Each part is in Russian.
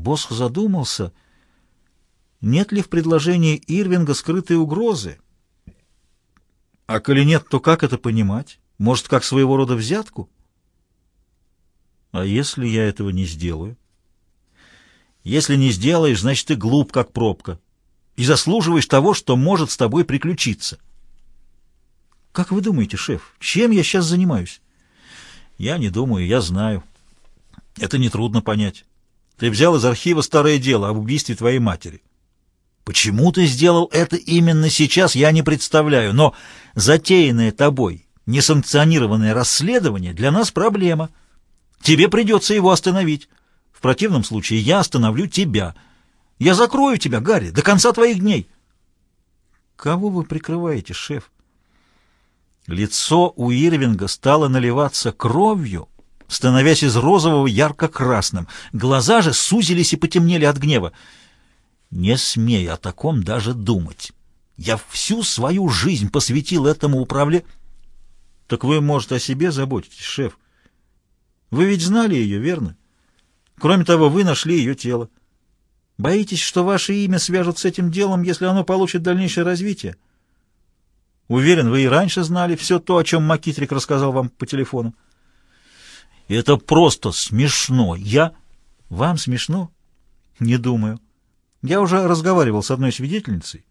Босх задумался, нет ли в предложении Ирвинга скрытой угрозы. А коли нет, то как это понимать? Может, как своего рода взятку? А если я этого не сделаю? Если не сделаешь, значит, ты глуп, как пробка, и заслуживаешь того, что может с тобой приключиться. Как вы думаете, шеф, чем я сейчас занимаюсь? Я не думаю, я знаю. Это нетрудно понять. Ты взял из архива старое дело об убийстве твоей матери. Почему ты сделал это именно сейчас, я не представляю, но затеянное тобой несанкционированное расследование для нас проблема. Тебе придется его остановить. В противном случае я остановлю тебя. Я закрою тебя, Гарри, до конца твоих дней. Кого вы прикрываете, шеф? Лицо у Ирвинга стало наливаться кровью, становясь из розового ярко-красным. Глаза же сузились и потемнели от гнева. Не смей о таком даже думать. Я всю свою жизнь посвятил этому управлению. Так вы, может, о себе заботитесь, шеф? Вы ведь знали ее, верно? Кроме того, вы нашли ее тело. Боитесь, что ваше имя свяжут с этим делом, если оно получит дальнейшее развитие? Уверен, вы и раньше знали все то, о чем Макитрик рассказал вам по телефону. Это просто смешно. Я... Вам смешно? Не думаю. Я уже разговаривал с одной свидетельницей,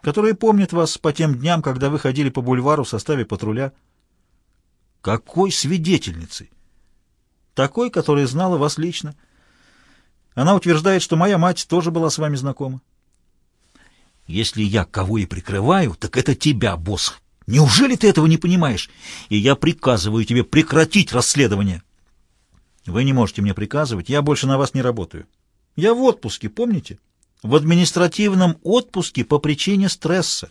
которая помнит вас по тем дням, когда вы ходили по бульвару в составе патруля. Какой свидетельницей? Такой, которая знала вас лично. Она утверждает, что моя мать тоже была с вами знакома. Если я кого и прикрываю, так это тебя, босс. Неужели ты этого не понимаешь? И я приказываю тебе прекратить расследование. Вы не можете мне приказывать, я больше на вас не работаю. Я в отпуске, помните? В административном отпуске по причине стресса.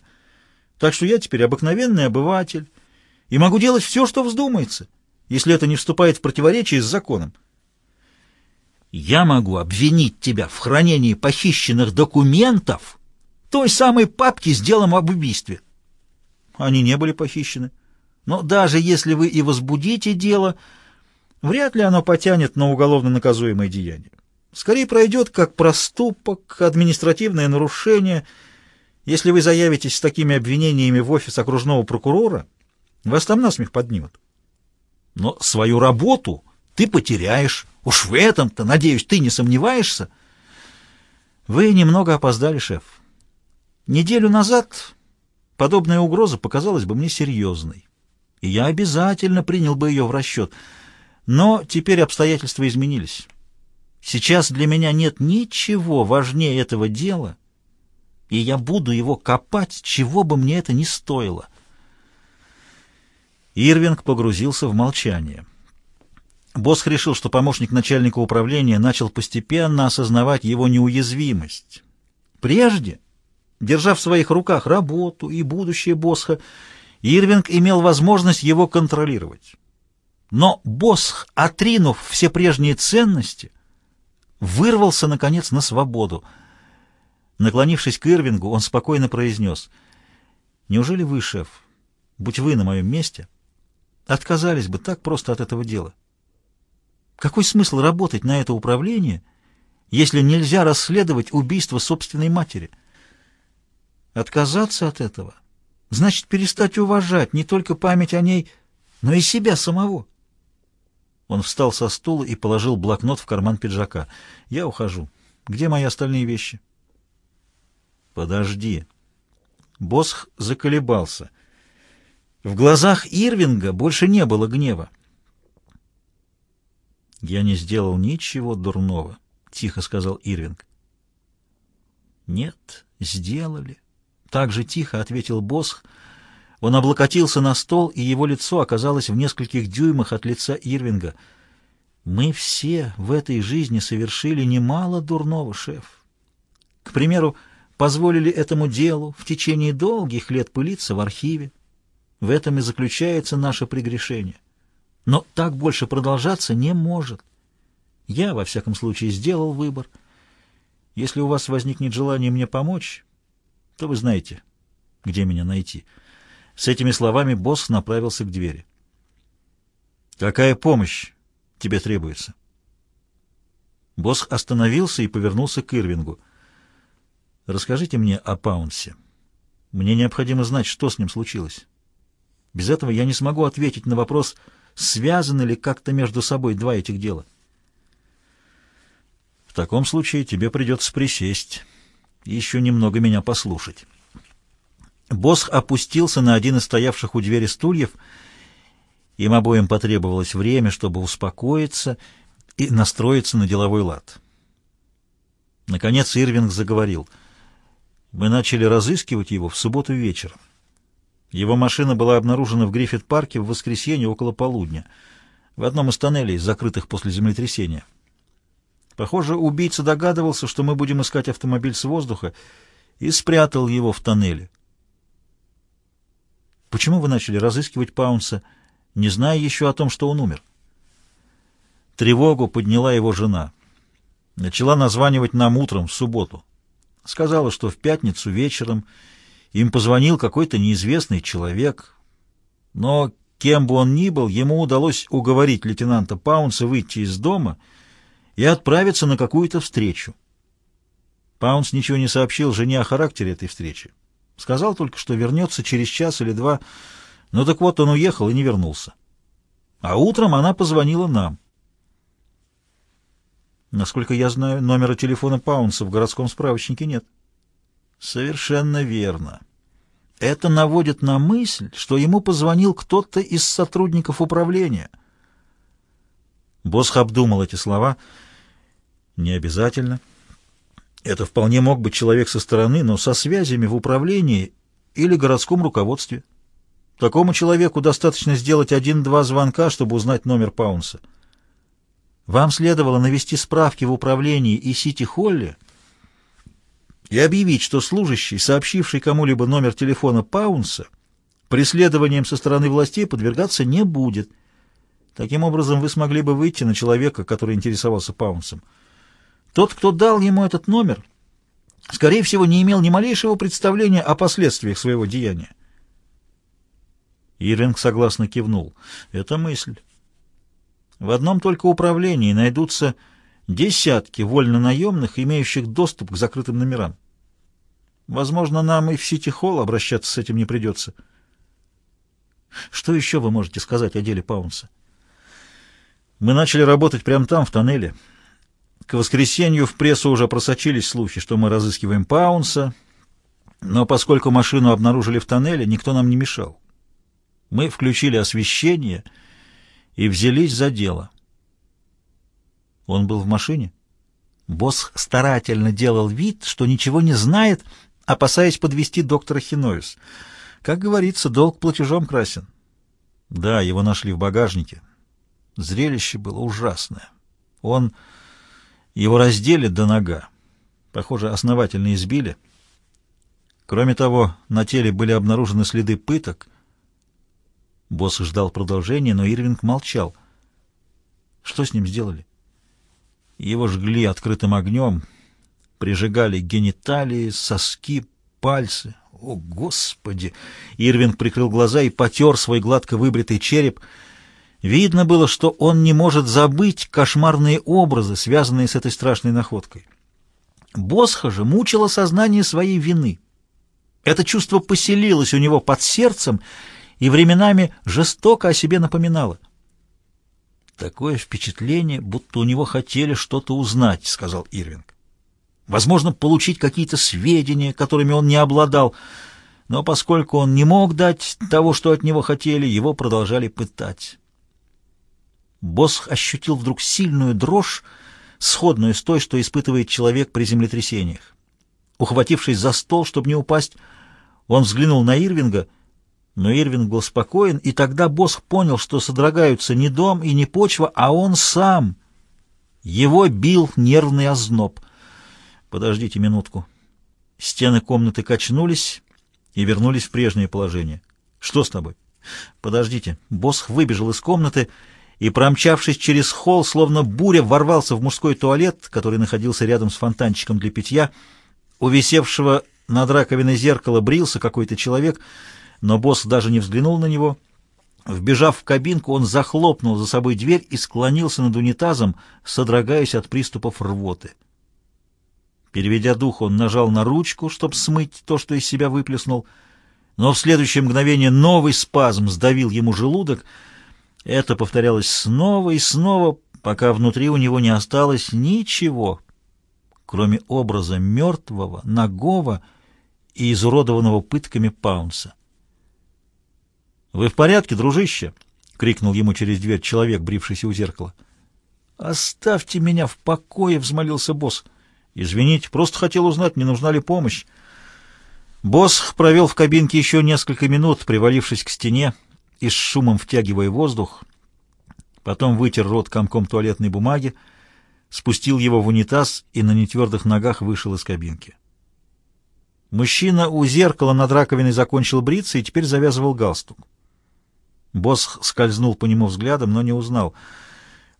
Так что я теперь обыкновенный обыватель и могу делать все, что вздумается, если это не вступает в противоречие с законом. Я могу обвинить тебя в хранении похищенных документов той самой папки с делом об убийстве. Они не были похищены. Но даже если вы и возбудите дело, вряд ли оно потянет на уголовно наказуемое деяние. Скорее пройдет как проступок, административное нарушение. Если вы заявитесь с такими обвинениями в офис окружного прокурора, вас там насмех поднимут. Но свою работу ты потеряешь. Уж в этом-то, надеюсь, ты не сомневаешься. Вы немного опоздали, шеф. Неделю назад подобная угроза показалась бы мне серьезной, и я обязательно принял бы ее в расчет. Но теперь обстоятельства изменились. Сейчас для меня нет ничего важнее этого дела, и я буду его копать, чего бы мне это ни стоило. Ирвинг погрузился в молчание. Босх решил, что помощник начальника управления начал постепенно осознавать его неуязвимость. Прежде, держа в своих руках работу и будущее Босха, Ирвинг имел возможность его контролировать. Но Босх, отринув все прежние ценности, вырвался, наконец, на свободу. Наклонившись к Ирвингу, он спокойно произнес, «Неужели вы, шеф, будь вы на моем месте, — отказались бы так просто от этого дела. Какой смысл работать на это управление, если нельзя расследовать убийство собственной матери? Отказаться от этого значит перестать уважать не только память о ней, но и себя самого. Он встал со стула и положил блокнот в карман пиджака. «Я ухожу. Где мои остальные вещи?» «Подожди». Босх заколебался. В глазах Ирвинга больше не было гнева. «Я не сделал ничего дурного», — тихо сказал Ирвинг. «Нет, сделали», — так же тихо ответил Босх. Он облокотился на стол, и его лицо оказалось в нескольких дюймах от лица Ирвинга. «Мы все в этой жизни совершили немало дурного, шеф. К примеру, позволили этому делу в течение долгих лет пылиться в архиве, в этом и заключается наше прегрешение. Но так больше продолжаться не может. Я, во всяком случае, сделал выбор. Если у вас возникнет желание мне помочь, то вы знаете, где меня найти. С этими словами босс направился к двери. «Какая помощь тебе требуется?» Босс остановился и повернулся к Ирвингу. «Расскажите мне о Паунсе. Мне необходимо знать, что с ним случилось. Без этого я не смогу ответить на вопрос, связаны ли как-то между собой два этих дела». «В таком случае тебе придется присесть и еще немного меня послушать». Босс опустился на один из стоявших у двери стульев. Им обоим потребовалось время, чтобы успокоиться и настроиться на деловой лад. Наконец Ирвинг заговорил. Мы начали разыскивать его в субботу вечером. Его машина была обнаружена в Гриффит-парке в воскресенье около полудня, в одном из тоннелей, закрытых после землетрясения. Похоже, убийца догадывался, что мы будем искать автомобиль с воздуха, и спрятал его в тоннеле. Почему вы начали разыскивать Паунса, не зная еще о том, что он умер? Тревогу подняла его жена. Начала названивать нам утром в субботу. Сказала, что в пятницу вечером им позвонил какой-то неизвестный человек. Но кем бы он ни был, ему удалось уговорить лейтенанта Паунса выйти из дома и отправиться на какую-то встречу. Паунс ничего не сообщил жене о характере этой встречи. Сказал только, что вернется через час или два. Ну так вот, он уехал и не вернулся. А утром она позвонила нам. Насколько я знаю, номера телефона Паунса в городском справочнике нет. Совершенно верно. Это наводит на мысль, что ему позвонил кто-то из сотрудников управления. Босх обдумал эти слова. Не обязательно. Это вполне мог быть человек со стороны, но со связями в управлении или городском руководстве. Такому человеку достаточно сделать один-два звонка, чтобы узнать номер Паунса. Вам следовало навести справки в управлении и Сити-Холле и объявить, что служащий, сообщивший кому-либо номер телефона Паунса, преследованием со стороны властей подвергаться не будет. Таким образом, вы смогли бы выйти на человека, который интересовался Паунсом. Тот, кто дал ему этот номер, скорее всего, не имел ни малейшего представления о последствиях своего деяния. Иринг согласно кивнул. Это мысль. В одном только управлении найдутся десятки вольно-наемных, имеющих доступ к закрытым номерам. Возможно, нам и в Сити-Холл обращаться с этим не придется. Что еще вы можете сказать о деле Паунса? Мы начали работать прямо там, в тоннеле. К воскресенью в прессу уже просочились слухи, что мы разыскиваем Паунса, но поскольку машину обнаружили в тоннеле, никто нам не мешал. Мы включили освещение и взялись за дело. Он был в машине. Босс старательно делал вид, что ничего не знает, опасаясь подвести доктора Хиноис. Как говорится, долг платежом красен. Да, его нашли в багажнике. Зрелище было ужасное. Он его раздели до нога. Похоже, основательно избили. Кроме того, на теле были обнаружены следы пыток. Босс ждал продолжения, но Ирвинг молчал. Что с ним сделали? Его жгли открытым огнем, прижигали гениталии, соски, пальцы. О, Господи! Ирвинг прикрыл глаза и потер свой гладко выбритый череп — Видно было, что он не может забыть кошмарные образы, связанные с этой страшной находкой. Босха же мучило сознание своей вины. Это чувство поселилось у него под сердцем и временами жестоко о себе напоминало. «Такое впечатление, будто у него хотели что-то узнать», — сказал Ирвинг. «Возможно, получить какие-то сведения, которыми он не обладал, но поскольку он не мог дать того, что от него хотели, его продолжали пытать». Босх ощутил вдруг сильную дрожь, сходную с той, что испытывает человек при землетрясениях. Ухватившись за стол, чтобы не упасть, он взглянул на Ирвинга, но Ирвинг был спокоен, и тогда Босх понял, что содрогаются не дом и не почва, а он сам. Его бил нервный озноб. «Подождите минутку». Стены комнаты качнулись и вернулись в прежнее положение. «Что с тобой?» «Подождите». Босх выбежал из комнаты и, промчавшись через холл, словно буря, ворвался в мужской туалет, который находился рядом с фонтанчиком для питья. У висевшего над раковиной зеркала брился какой-то человек, но босс даже не взглянул на него. Вбежав в кабинку, он захлопнул за собой дверь и склонился над унитазом, содрогаясь от приступов рвоты. Переведя дух, он нажал на ручку, чтобы смыть то, что из себя выплеснул, но в следующее мгновение новый спазм сдавил ему желудок. Это повторялось снова и снова, пока внутри у него не осталось ничего, кроме образа мертвого, нагого и изуродованного пытками Паунса. «Вы в порядке, дружище?» — крикнул ему через дверь человек, брившийся у зеркала. «Оставьте меня в покое!» — взмолился босс. «Извините, просто хотел узнать, не нужна ли помощь». Босс провел в кабинке еще несколько минут, привалившись к стене и с шумом втягивая воздух. Потом вытер рот комком туалетной бумаги, спустил его в унитаз и на нетвердых ногах вышел из кабинки. Мужчина у зеркала над раковиной закончил бриться и теперь завязывал галстук. Босс скользнул по нему взглядом, но не узнал.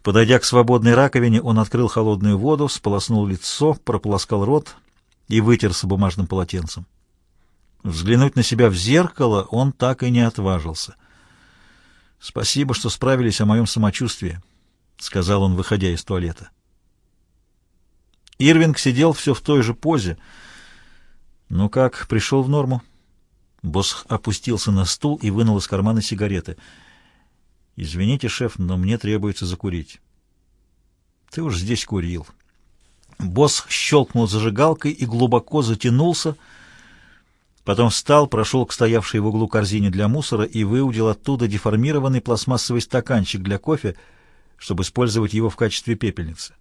Подойдя к свободной раковине, он открыл холодную воду, сполоснул лицо, прополоскал рот и вытерся бумажным полотенцем. Взглянуть на себя в зеркало он так и не отважился. «Спасибо, что справились о моем самочувствии», — сказал он, выходя из туалета. Ирвинг сидел все в той же позе. «Ну как, пришел в норму?» Босс опустился на стул и вынул из кармана сигареты. «Извините, шеф, но мне требуется закурить». «Ты уж здесь курил». Босс щелкнул зажигалкой и глубоко затянулся, потом встал, прошел к стоявшей в углу корзине для мусора и выудил оттуда деформированный пластмассовый стаканчик для кофе, чтобы использовать его в качестве пепельницы.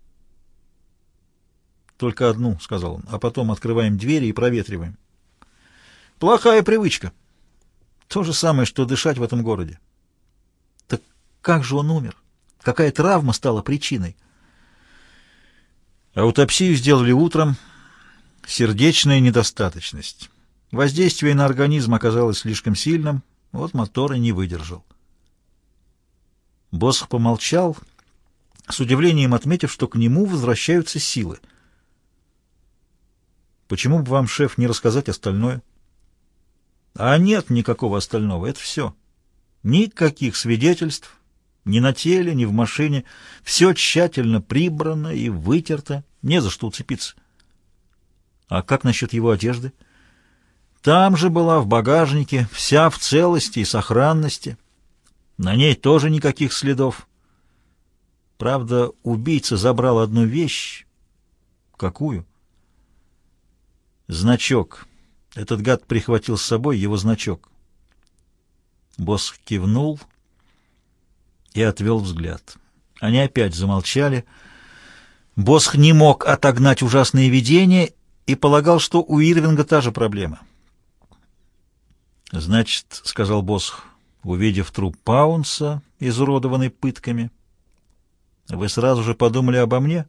«Только одну», — сказал он, — «а потом открываем двери и проветриваем». Плохая привычка. То же самое, что дышать в этом городе. Так как же он умер? Какая травма стала причиной? Аутопсию сделали утром. Сердечная недостаточность. Воздействие на организм оказалось слишком сильным, вот мотор и не выдержал. Босх помолчал, с удивлением отметив, что к нему возвращаются силы. «Почему бы вам, шеф, не рассказать остальное?» А нет никакого остального, это все. Никаких свидетельств, ни на теле, ни в машине. Все тщательно прибрано и вытерто, не за что уцепиться. А как насчет его одежды? Там же была в багажнике, вся в целости и сохранности. На ней тоже никаких следов. Правда, убийца забрал одну вещь. Какую? Значок. Этот гад прихватил с собой его значок. Босс кивнул и отвел взгляд. Они опять замолчали. Босх не мог отогнать ужасные видения и полагал, что у Ирвинга та же проблема. «Значит, — сказал Босх, увидев труп Паунса, изуродованный пытками, — вы сразу же подумали обо мне?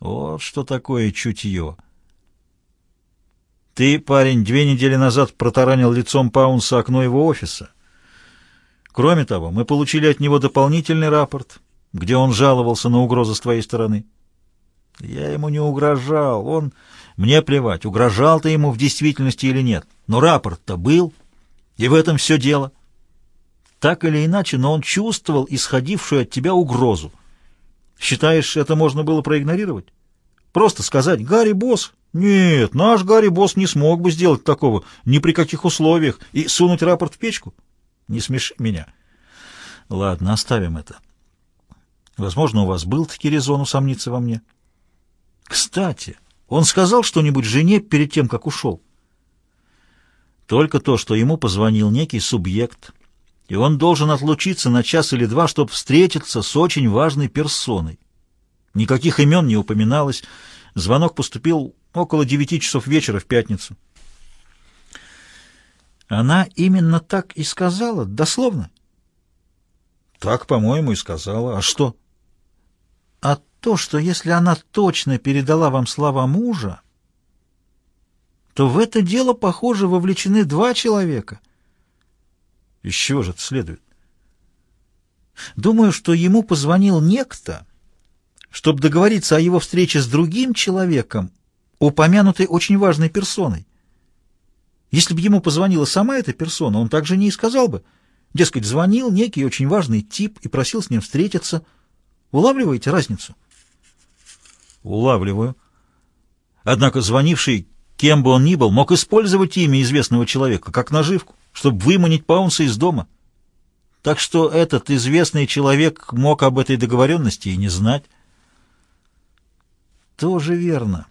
Вот что такое чутье!» Ты, парень, две недели назад протаранил лицом Паунса окно его офиса. Кроме того, мы получили от него дополнительный рапорт, где он жаловался на угрозы с твоей стороны. Я ему не угрожал, он... Мне плевать, угрожал ты ему в действительности или нет. Но рапорт-то был, и в этом все дело. Так или иначе, но он чувствовал исходившую от тебя угрозу. Считаешь, это можно было проигнорировать? Просто сказать «Гарри, босс, нет, наш Гарри Босс не смог бы сделать такого ни при каких условиях и сунуть рапорт в печку. Не смеши меня. Ладно, оставим это. Возможно, у вас был таки резон усомниться во мне. Кстати, он сказал что-нибудь жене перед тем, как ушел? Только то, что ему позвонил некий субъект, и он должен отлучиться на час или два, чтобы встретиться с очень важной персоной. Никаких имен не упоминалось. Звонок поступил около девяти часов вечера в пятницу. Она именно так и сказала, дословно? Так, по-моему, и сказала. А что? А то, что если она точно передала вам слова мужа, то в это дело, похоже, вовлечены два человека. Из чего же это следует? Думаю, что ему позвонил некто, чтобы договориться о его встрече с другим человеком, упомянутой очень важной персоной. Если бы ему позвонила сама эта персона, он также не и сказал бы. Дескать, звонил некий очень важный тип и просил с ним встретиться. Улавливаете разницу? Улавливаю. Однако звонивший, кем бы он ни был, мог использовать имя известного человека как наживку, чтобы выманить Паунса из дома. Так что этот известный человек мог об этой договоренности и не знать. Тоже верно.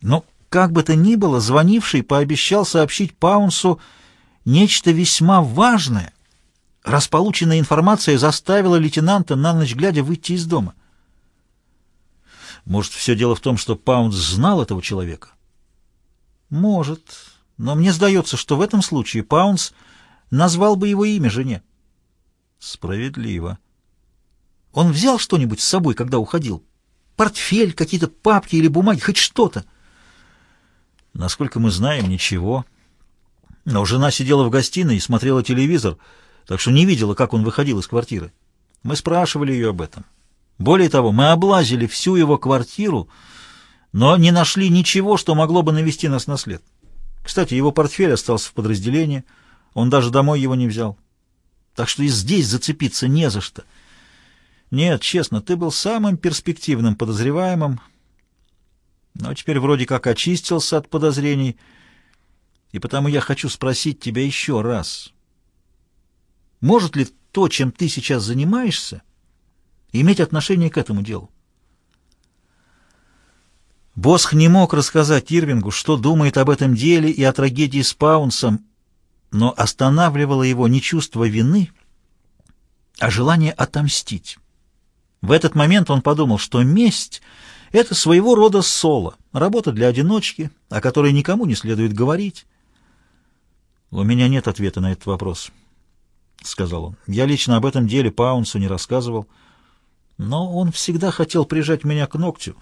Но как бы то ни было, звонивший пообещал сообщить Паунсу нечто весьма важное, раз полученная информация заставила лейтенанта на ночь глядя выйти из дома. Может, все дело в том, что Паунс знал этого человека? Может, но мне сдается, что в этом случае Паунс назвал бы его имя жене. Справедливо. Он взял что-нибудь с собой, когда уходил? Портфель, какие-то папки или бумаги, хоть что-то? Насколько мы знаем, ничего. Но жена сидела в гостиной и смотрела телевизор, так что не видела, как он выходил из квартиры. Мы спрашивали ее об этом. Более того, мы облазили всю его квартиру, но не нашли ничего, что могло бы навести нас на след. Кстати, его портфель остался в подразделении, он даже домой его не взял. Так что и здесь зацепиться не за что. Нет, честно, ты был самым перспективным подозреваемым, но теперь вроде как очистился от подозрений, и потому я хочу спросить тебя еще раз. Может ли то, чем ты сейчас занимаешься, иметь отношение к этому делу? Босх не мог рассказать Ирвингу, что думает об этом деле и о трагедии с Паунсом, но останавливало его не чувство вины, а желание отомстить. В этот момент он подумал, что месть — это своего рода соло, работа для одиночки, о которой никому не следует говорить. «У меня нет ответа на этот вопрос», — сказал он. «Я лично об этом деле Паунсу не рассказывал, но он всегда хотел прижать меня к ногтю,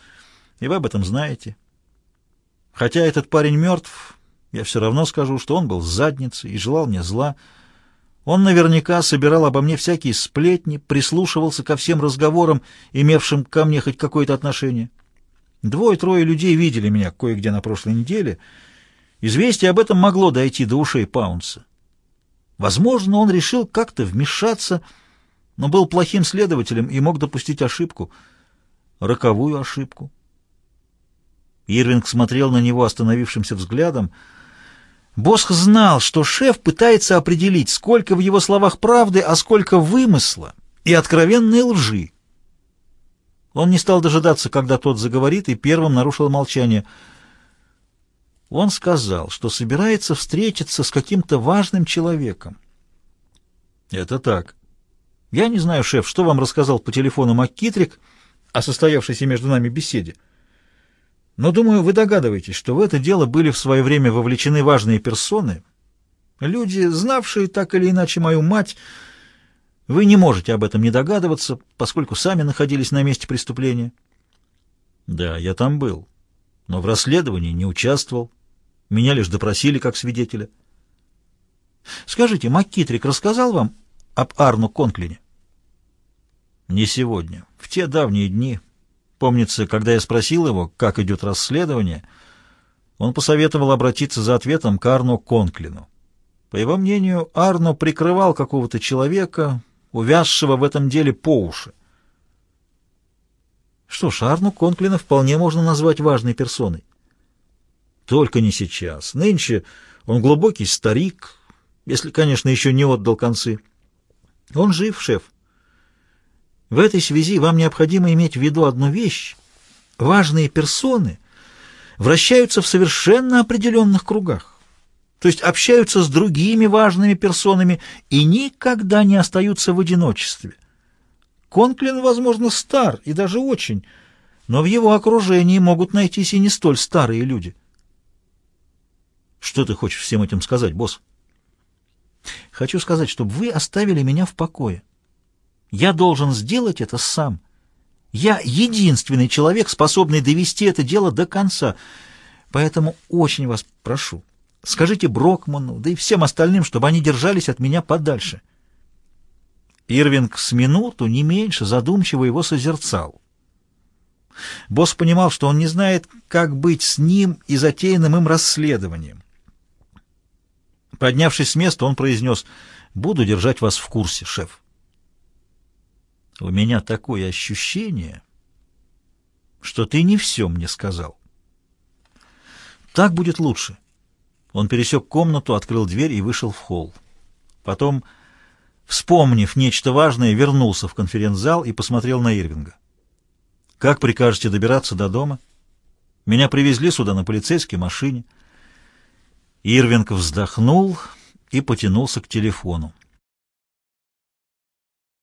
и вы об этом знаете. Хотя этот парень мертв, я все равно скажу, что он был задницей и желал мне зла». Он наверняка собирал обо мне всякие сплетни, прислушивался ко всем разговорам, имевшим ко мне хоть какое-то отношение. Двое-трое людей видели меня кое-где на прошлой неделе. Известие об этом могло дойти до ушей Паунса. Возможно, он решил как-то вмешаться, но был плохим следователем и мог допустить ошибку, роковую ошибку. Ирвинг смотрел на него остановившимся взглядом — Босх знал, что шеф пытается определить, сколько в его словах правды, а сколько вымысла и откровенной лжи. Он не стал дожидаться, когда тот заговорит, и первым нарушил молчание. Он сказал, что собирается встретиться с каким-то важным человеком. «Это так. Я не знаю, шеф, что вам рассказал по телефону МакКитрик о состоявшейся между нами беседе. Но, думаю, вы догадываетесь, что в это дело были в свое время вовлечены важные персоны, люди, знавшие так или иначе мою мать. Вы не можете об этом не догадываться, поскольку сами находились на месте преступления. Да, я там был, но в расследовании не участвовал. Меня лишь допросили как свидетеля. Скажите, МакКитрик рассказал вам об Арну Конклине? Не сегодня, в те давние дни, Помнится, когда я спросил его, как идет расследование, он посоветовал обратиться за ответом к Арно Конклину. По его мнению, Арно прикрывал какого-то человека, увязшего в этом деле по уши. Что ж, Арну Конклина вполне можно назвать важной персоной. Только не сейчас. Нынче он глубокий старик, если, конечно, еще не отдал концы. Он жив, шеф. В этой связи вам необходимо иметь в виду одну вещь. Важные персоны вращаются в совершенно определенных кругах, то есть общаются с другими важными персонами и никогда не остаются в одиночестве. Конклин, возможно, стар и даже очень, но в его окружении могут найтись и не столь старые люди. Что ты хочешь всем этим сказать, босс? Хочу сказать, чтобы вы оставили меня в покое. Я должен сделать это сам. Я единственный человек, способный довести это дело до конца. Поэтому очень вас прошу, скажите Брокману, да и всем остальным, чтобы они держались от меня подальше. Ирвинг с минуту, не меньше, задумчиво его созерцал. Босс понимал, что он не знает, как быть с ним и затеянным им расследованием. Поднявшись с места, он произнес, Буду держать вас в курсе, шеф. У меня такое ощущение, что ты не все мне сказал. Так будет лучше. Он пересек комнату, открыл дверь и вышел в холл. Потом, вспомнив нечто важное, вернулся в конференц-зал и посмотрел на Ирвинга. «Как прикажете добираться до дома? Меня привезли сюда на полицейской машине». Ирвинг вздохнул и потянулся к телефону.